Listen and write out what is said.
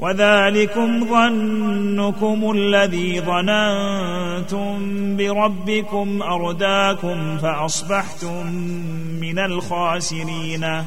وذلكم ظنكم الذي ظننتم بربكم أرداكم فأصبحتم من الخاسرين.